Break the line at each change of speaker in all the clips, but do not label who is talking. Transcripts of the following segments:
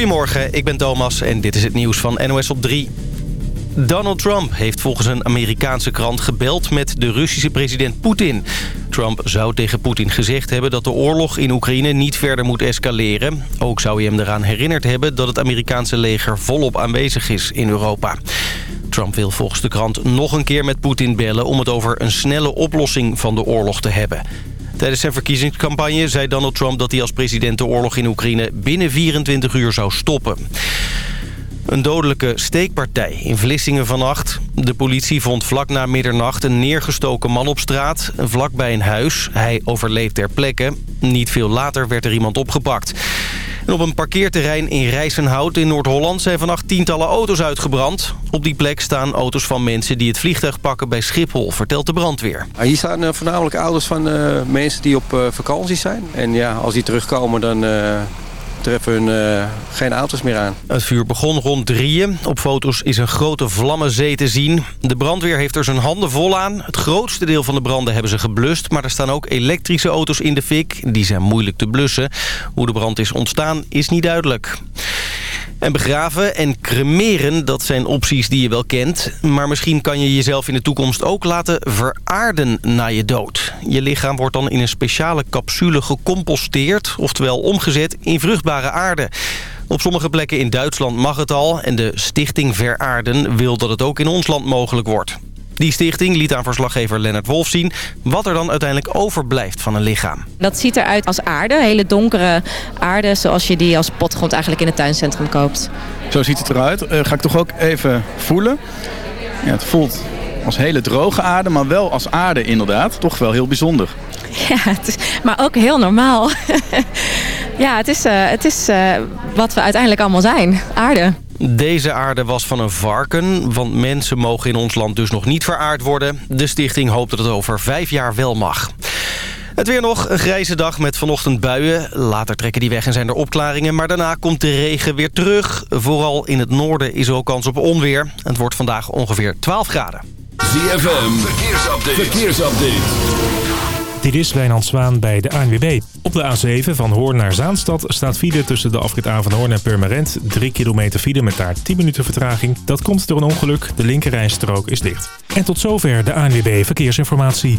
Goedemorgen, ik ben Thomas en dit is het nieuws van NOS op 3. Donald Trump heeft volgens een Amerikaanse krant gebeld met de Russische president Poetin. Trump zou tegen Poetin gezegd hebben dat de oorlog in Oekraïne niet verder moet escaleren. Ook zou hij hem eraan herinnerd hebben dat het Amerikaanse leger volop aanwezig is in Europa. Trump wil volgens de krant nog een keer met Poetin bellen om het over een snelle oplossing van de oorlog te hebben. Tijdens zijn verkiezingscampagne zei Donald Trump dat hij als president de oorlog in Oekraïne binnen 24 uur zou stoppen. Een dodelijke steekpartij in Vlissingen vannacht. De politie vond vlak na middernacht een neergestoken man op straat, vlak bij een huis. Hij overleed ter plekke. Niet veel later werd er iemand opgepakt. En op een parkeerterrein in Rijsenhout in Noord-Holland zijn vannacht tientallen auto's uitgebrand. Op die plek staan auto's van mensen die het vliegtuig pakken bij Schiphol, vertelt de brandweer.
Hier staan uh, voornamelijk auto's van uh, mensen die op uh, vakantie zijn. En ja, als die terugkomen dan treffen hun uh, geen auto's meer aan.
Het vuur begon rond drieën. Op foto's is een grote vlammenzee te zien. De brandweer heeft er zijn handen vol aan. Het grootste deel van de branden hebben ze geblust... maar er staan ook elektrische auto's in de fik. Die zijn moeilijk te blussen. Hoe de brand is ontstaan is niet duidelijk. En begraven en cremeren, dat zijn opties die je wel kent. Maar misschien kan je jezelf in de toekomst ook laten veraarden na je dood. Je lichaam wordt dan in een speciale capsule gecomposteerd... oftewel omgezet in vruchtbare aarde. Op sommige plekken in Duitsland mag het al... en de Stichting Veraarden wil dat het ook in ons land mogelijk wordt. Die stichting liet aan verslaggever Lennart Wolf zien... wat er dan uiteindelijk overblijft van een lichaam.
Dat ziet eruit als aarde, hele donkere aarde... zoals je die als potgrond eigenlijk in het tuincentrum koopt.
Zo ziet het eruit. Uh, ga ik toch ook even voelen. Ja, het voelt als hele droge aarde, maar wel als aarde inderdaad. Toch wel heel bijzonder.
Ja, het is, maar ook heel normaal. ja, het is, uh, het is uh, wat we uiteindelijk allemaal zijn. Aarde.
Deze aarde was van een varken, want mensen mogen in ons land dus nog niet veraard worden. De stichting hoopt dat het over vijf jaar wel mag. Het weer nog, een grijze dag met vanochtend buien. Later trekken die weg en zijn er opklaringen. Maar daarna komt de regen weer terug. Vooral in het noorden is er ook kans op onweer. Het wordt vandaag ongeveer 12 graden.
ZFM, verkeersupdate. verkeersupdate.
Dit is Wijnand Zwaan bij de ANWB. Op de A7 van Hoorn naar Zaanstad staat file tussen de afrit A van Hoorn en Purmerend. 3 kilometer file met daar 10 minuten vertraging. Dat komt door een ongeluk. De linkerrijstrook is dicht. En tot zover de ANWB Verkeersinformatie.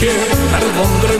Liedje en het wondere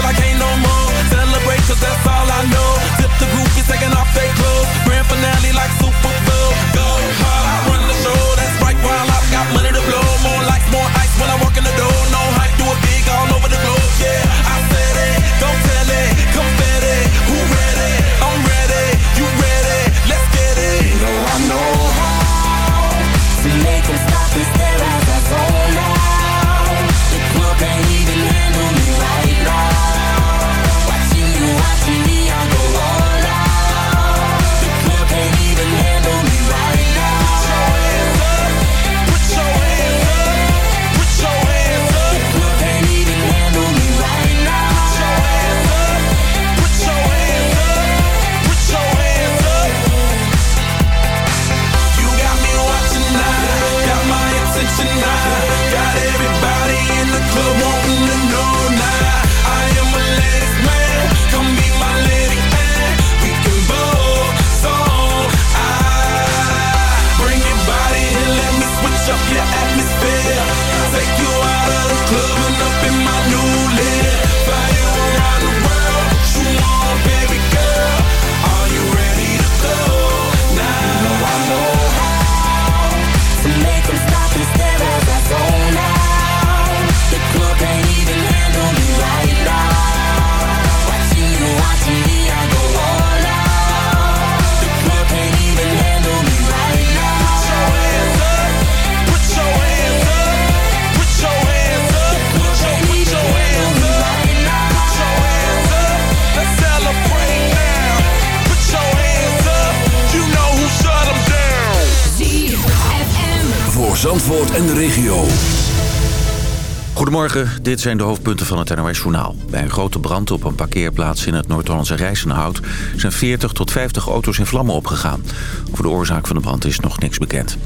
till I can't
En de regio.
Goedemorgen, dit zijn de hoofdpunten van het NOS-journaal. Bij een grote brand op een parkeerplaats in het Noord-Hollandse Rijzenhout... zijn 40 tot 50 auto's in vlammen opgegaan. Over de oorzaak van de brand is nog niks bekend.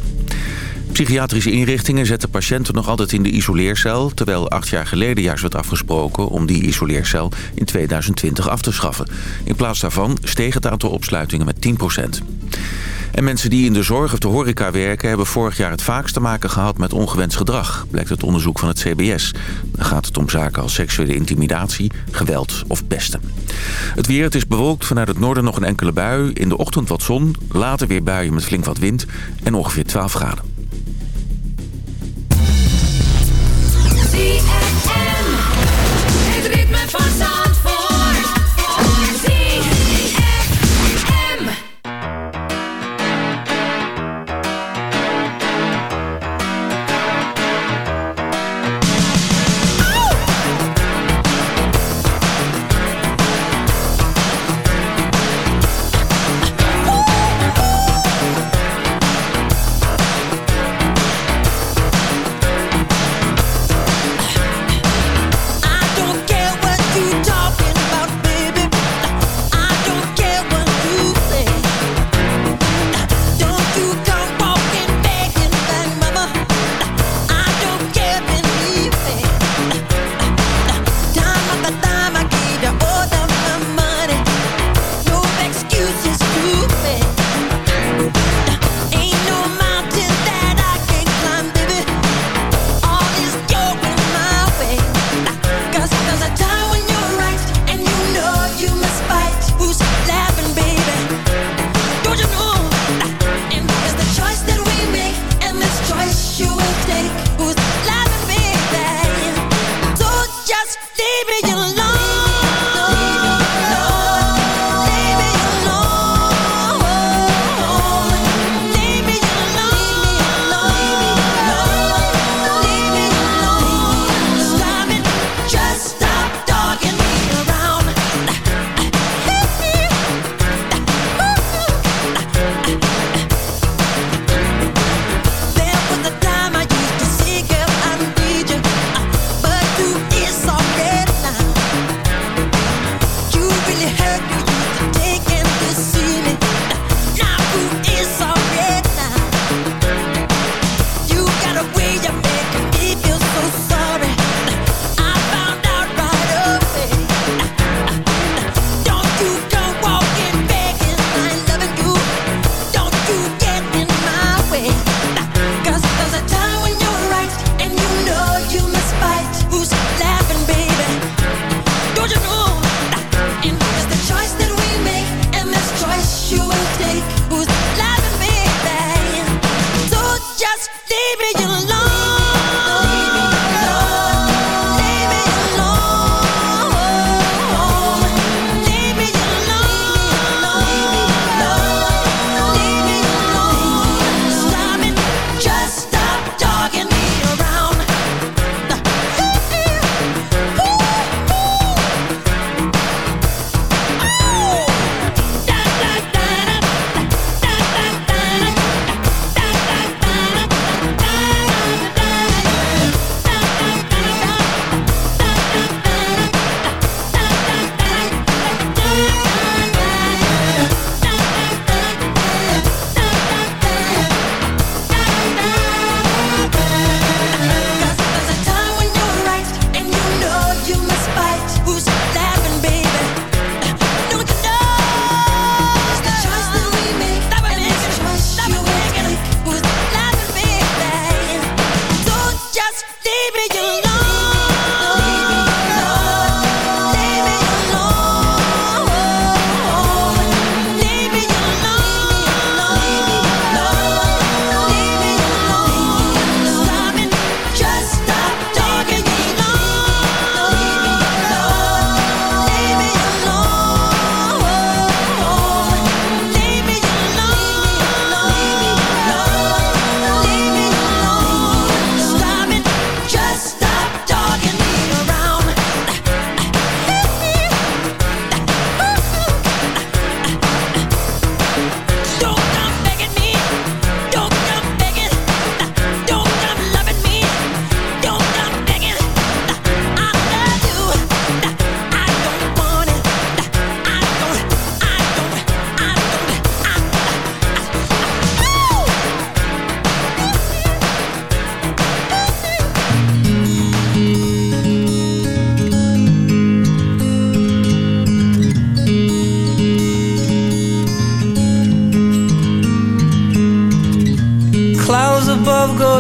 Psychiatrische inrichtingen zetten patiënten nog altijd in de isoleercel... terwijl acht jaar geleden juist werd afgesproken om die isoleercel in 2020 af te schaffen. In plaats daarvan steeg het aantal opsluitingen met 10 en mensen die in de zorg of de horeca werken... hebben vorig jaar het vaakst te maken gehad met ongewenst gedrag... blijkt uit onderzoek van het CBS. Dan gaat het om zaken als seksuele intimidatie, geweld of pesten. Het weer, het is bewolkt vanuit het noorden nog een enkele bui. In de ochtend wat zon, later weer buien met flink wat wind... en ongeveer 12 graden.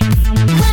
When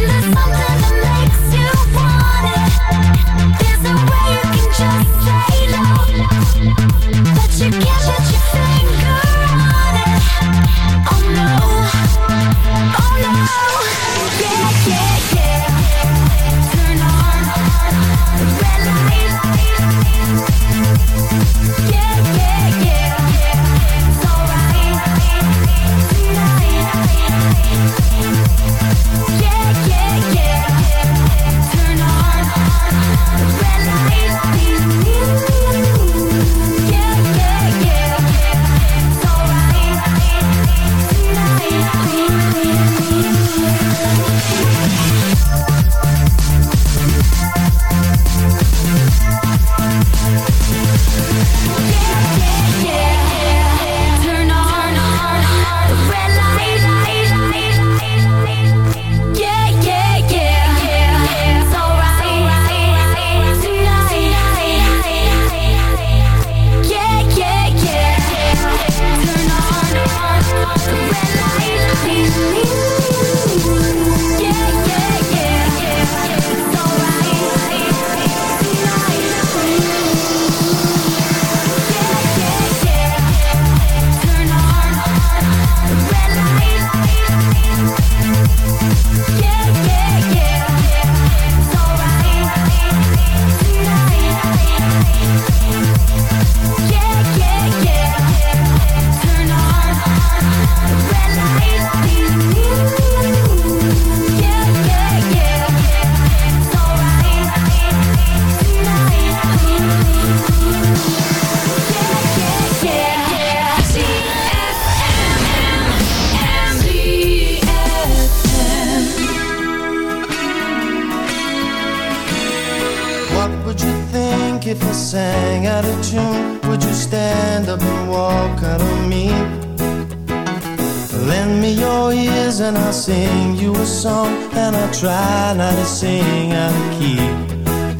and
I'll sing you a song, and I'll try not to sing out of key.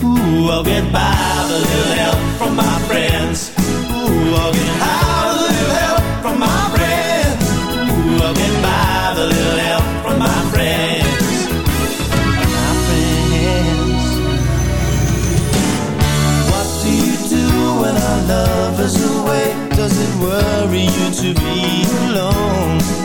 Ooh, I'll get by with a little help from my friends. Ooh, I'll get by with a little help from my friends. Ooh, I'll get by with a little help from my friends. My friends. What do you do when our love is away? Does it worry you to be alone?